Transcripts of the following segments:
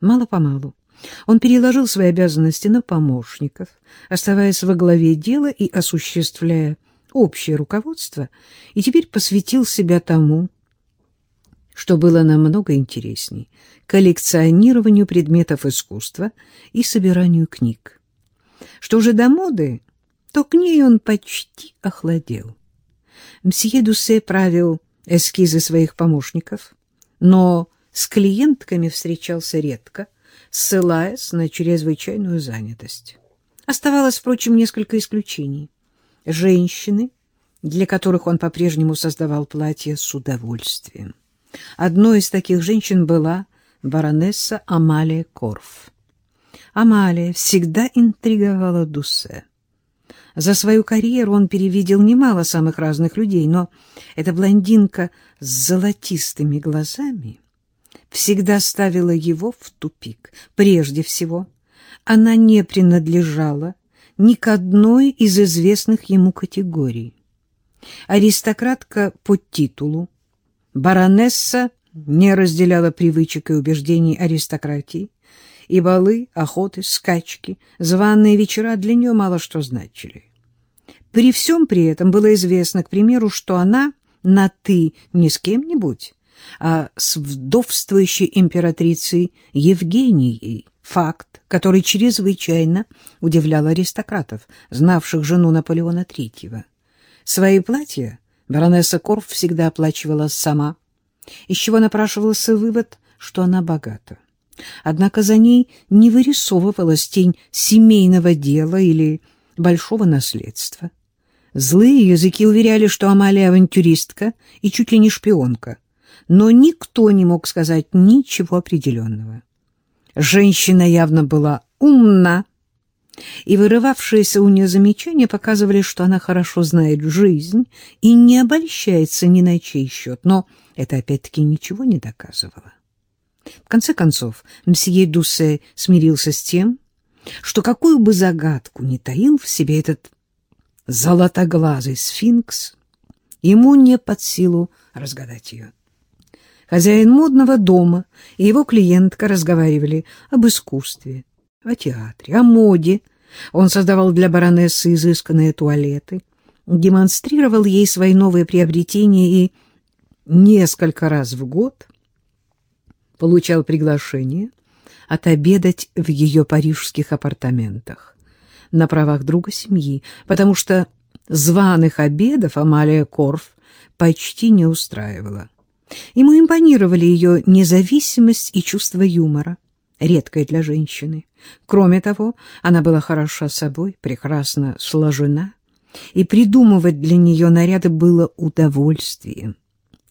Мало-помалу он переложил свои обязанности на помощников, оставаясь во главе дела и осуществляя общее руководство, и теперь посвятил себя тому, что было намного интересней — коллекционированию предметов искусства и собиранию книг. Что же до моды, то к ней он почти охладел. Мсье Дусе правил эскизы своих помощников, но с клиентками встречался редко, ссылаясь на чрезвычайную занятость. Оставалось, впрочем, несколько исключений. Женщины, для которых он по-прежнему создавал платья с удовольствием. Одной из таких женщин была баронесса Амалия Корф. Амалия всегда интриговала Дуссе. За свою карьеру он перевидел немало самых разных людей, но эта блондинка с золотистыми глазами всегда ставила его в тупик. Прежде всего, она не принадлежала ни к одной из известных ему категорий. Аристократка по титулу, Баронесса не разделяла привычек и убеждений аристократии, и балы, охоты, скачки, званые вечера для нее мало что значили. При всем при этом было известно, к примеру, что она на «ты» не с кем-нибудь, а с вдовствующей императрицей Евгенией, факт, который чрезвычайно удивлял аристократов, знавших жену Наполеона III. Свои платья Баронесса Корф всегда оплачивала сама, из чего напрашивался вывод, что она богата. Однако за ней не вырисовывалась тень семейного дела или большого наследства. Злые языки уверяли, что Амалия авантюристка и чуть ли не шпионка, но никто не мог сказать ничего определенного. Женщина явно была умна, и вырывавшиеся у нее замечания показывали, что она хорошо знает жизнь и не обольщается ни на чей счет, но это опять-таки ничего не доказывало. В конце концов, мсье Дусе смирился с тем, что какую бы загадку ни таил в себе этот золотоглазый сфинкс, ему не под силу разгадать ее. Хозяин модного дома и его клиентка разговаривали об искусстве, о театре, о моде. Он создавал для баронессы изысканные туалеты, демонстрировал ей свои новые приобретения и несколько раз в год получал приглашение отобедать в ее парижских апартаментах на правах друга семьи, потому что званых обедов Амалия Корф почти не устраивала. Ему импонировали ее независимость и чувство юмора редкое для женщины. Кроме того, она была хороша собой, прекрасно сложена, и придумывать для нее наряды было удовольствием.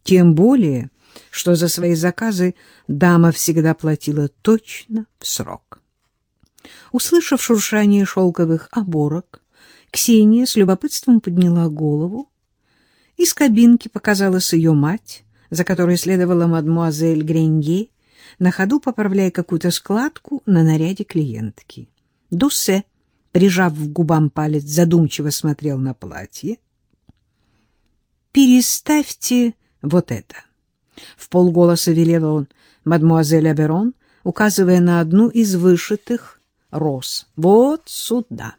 Тем более, что за свои заказы дама всегда платила точно в срок. Услышав шуршание шелковых оборок, Ксения с любопытством подняла голову. Из кабинки показалась ее мать, за которой следовала мадмуазель Гренье, на ходу поправляя какую-то складку на наряде клиентки. Дуссе, прижав в губам палец, задумчиво смотрел на платье. «Переставьте вот это!» В полголоса велел он мадмуазель Аберон, указывая на одну из вышитых роз. «Вот сюда!»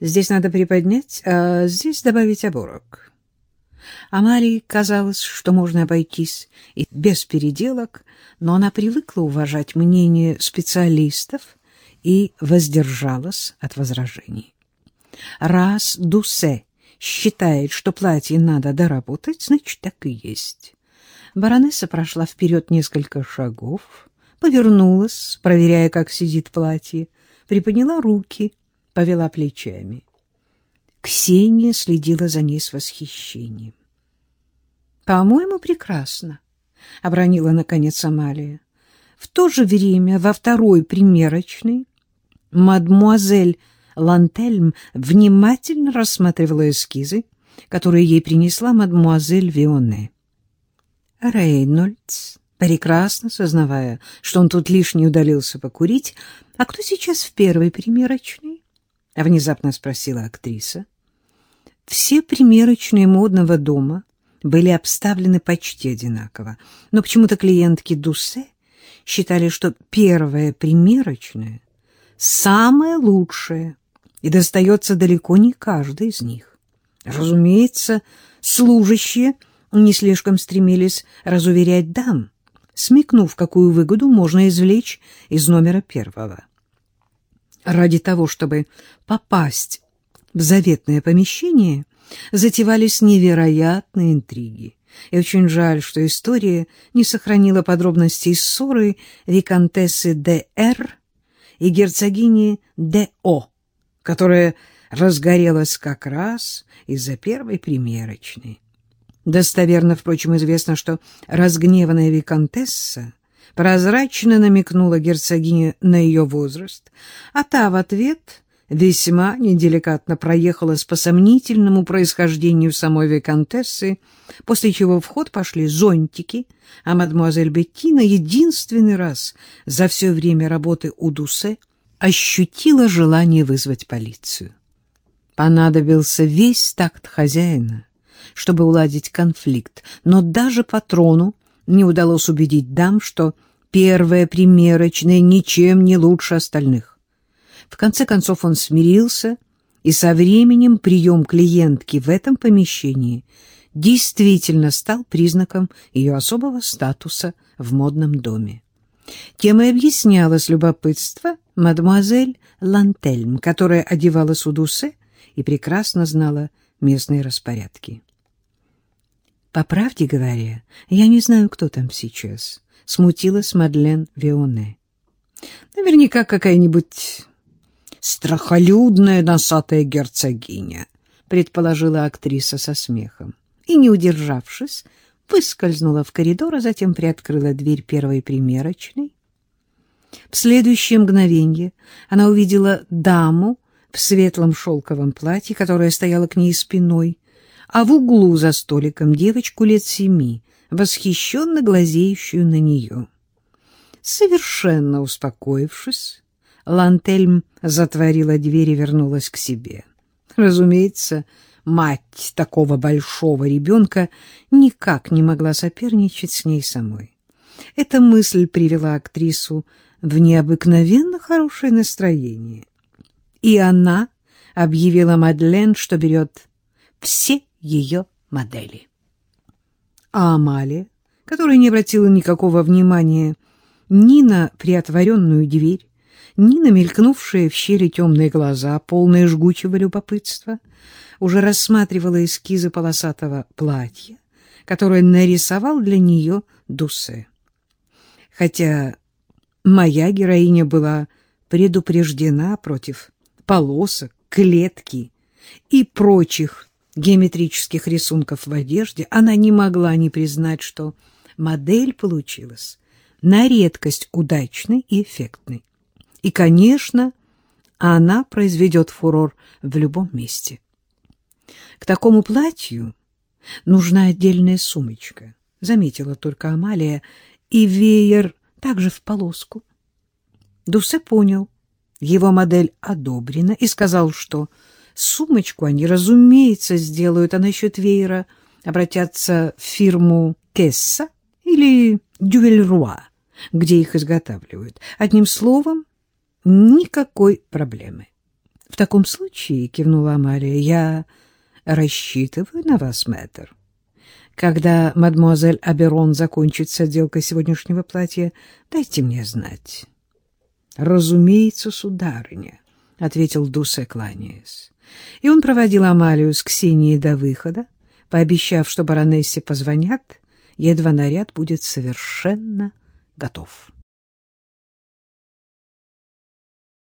Здесь надо приподнять, а здесь добавить оборок. А Марии казалось, что можно обойтись и без переделок, но она привыкла уважать мнение специалистов и воздержалась от возражений. Раз Дусе считает, что платье надо доработать, значит, так и есть. Баронесса прошла вперед несколько шагов, повернулась, проверяя, как сидит платье, приподняла руки, повела плечами. Ксения следила за ней с восхищением. «По-моему, прекрасно», — обронила, наконец, Амалия. В то же время во второй примерочной мадмуазель Лантельм внимательно рассматривала эскизы, которые ей принесла мадмуазель Вионе. Рейнольдс, прекрасно сознавая, что он тут лишний удалился покурить, «А кто сейчас в первой примерочной?» — внезапно спросила актриса. Все примерочные модного дома были обставлены почти одинаково, но почему-то клиентки Дуссе считали, что первая примерочная самая лучшая и достается далеко не каждой из них. Разумеется, служащие не слишком стремились разуверять дам, смекнув, какую выгоду можно извлечь из номера первого. Ради того, чтобы попасть в заветное помещение, затевались невероятные интриги. И очень жаль, что история не сохранила подробностей ссоры виконтессы Д.Р. и герцогини Д.О., которая разгорелась как раз из-за первой примерочной. Достоверно, впрочем, известно, что разгневанная виконтесса прозрачно намекнула герцогине на ее возраст, а та в ответ весьма неделикатно проехалась по сомнительному происхождению самой виконтессы, после чего в ход пошли зонтики, а мадемуазель Беттина единственный раз за все время работы у Дусе ощутила желание вызвать полицию. Понадобился весь такт хозяина, чтобы уладить конфликт, но даже патрону не удалось убедить дам, что первая примерочная ничем не лучше остальных. В конце концов он смирился, и со временем прием клиентки в этом помещении действительно стал признаком ее особого статуса в модном доме. Тем и объяснялось любопытство мадемуазель Лантельм, которая одевалась у Дусе и прекрасно знала местные распорядки. По правде говоря, я не знаю, кто там сейчас. Смутилась Мадлен Вионе. Наверняка какая-нибудь страхолюдная носатая герцогиня, предположила актриса со смехом. И, не удержавшись, выскользнула в коридор, а затем приоткрыла дверь первой примерочной. В следующее мгновенье она увидела даму в светлом шелковом платье, которая стояла к ней спиной, а в углу за столиком девочку лет семи, восхищенно глазеющую на нее. Совершенно успокоившись, Лантельм затворила дверь и вернулась к себе. Разумеется, мать такого большого ребенка никак не могла соперничать с ней самой. Эта мысль привела актрису в необыкновенно хорошее настроение. И она объявила Мадлен, что берет все ее модели. А Амалия, которая не обратила никакого внимания ни на приотворенную дверь, ни на мелькнувшие в щели темные глаза, полные жгучего любопытства, уже рассматривала эскизы полосатого платья, которое нарисовал для нее Дусе. Хотя моя героиня была предупреждена против полосок, клетки и прочих геометрических рисунков в одежде, она не могла не признать, что модель получилась на редкость удачной и эффектной. И, конечно, она произведет фурор в любом месте. К такому платью нужна отдельная сумочка, заметила только Амалия, и веер также в полоску. Дусе понял, его модель одобрена, и сказал, что Сумочку они, разумеется, сделают, а насчет веера обратятся в фирму Кесса или Дювельруа, где их изготавливают. Одним словом, никакой проблемы. — В таком случае, — кивнула Амалия, — я рассчитываю на вас, мэтр. Когда мадемуазель Аберон закончит с отделкой сегодняшнего платья, дайте мне знать. — Разумеется, сударыня, — ответил Дусе, кланяясь. И он проводил Амалию с Ксенией до выхода, пообещав, что баронессе позвонят, едва наряд будет совершенно готов.